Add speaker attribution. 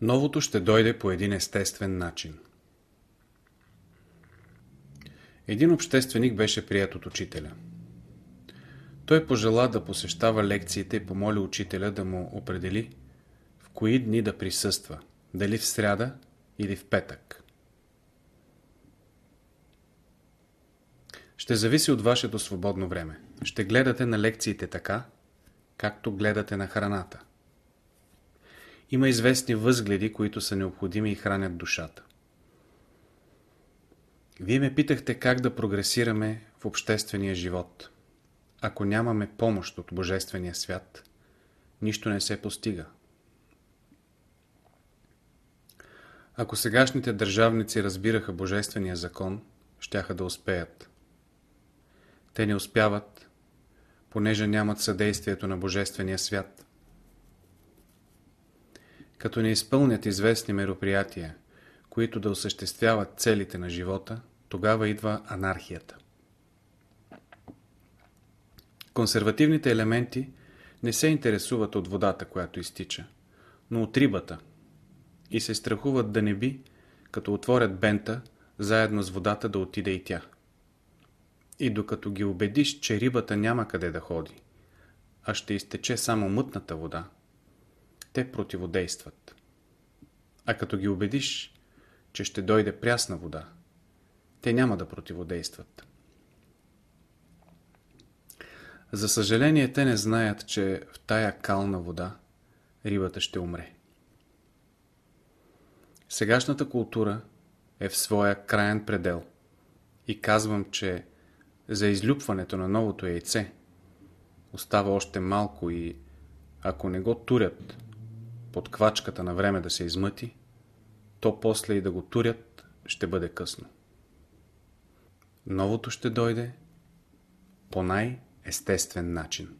Speaker 1: Новото ще дойде по един естествен начин. Един общественик беше прият от учителя. Той пожела да посещава лекциите и помоли учителя да му определи в кои дни да присъства, дали в сряда или в петък. Ще зависи от вашето свободно време. Ще гледате на лекциите така, както гледате на храната. Има известни възгледи, които са необходими и хранят душата. Вие ме питахте как да прогресираме в обществения живот. Ако нямаме помощ от Божествения свят, нищо не се постига. Ако сегашните държавници разбираха Божествения закон, щяха да успеят. Те не успяват, понеже нямат съдействието на Божествения свят. Като не изпълнят известни мероприятия, които да осъществяват целите на живота, тогава идва анархията. Консервативните елементи не се интересуват от водата, която изтича, но от рибата и се страхуват да не би, като отворят бента, заедно с водата да отиде и тя. И докато ги убедиш, че рибата няма къде да ходи, а ще изтече само мътната вода, те противодействат. А като ги убедиш, че ще дойде прясна вода, те няма да противодействат. За съжаление, те не знаят, че в тая кална вода рибата ще умре. Сегашната култура е в своя краен предел и казвам, че за излюпването на новото яйце остава още малко и ако не го турят под квачката на време да се измъти, то после и да го турят ще бъде късно. Новото ще дойде по най- естествен начин.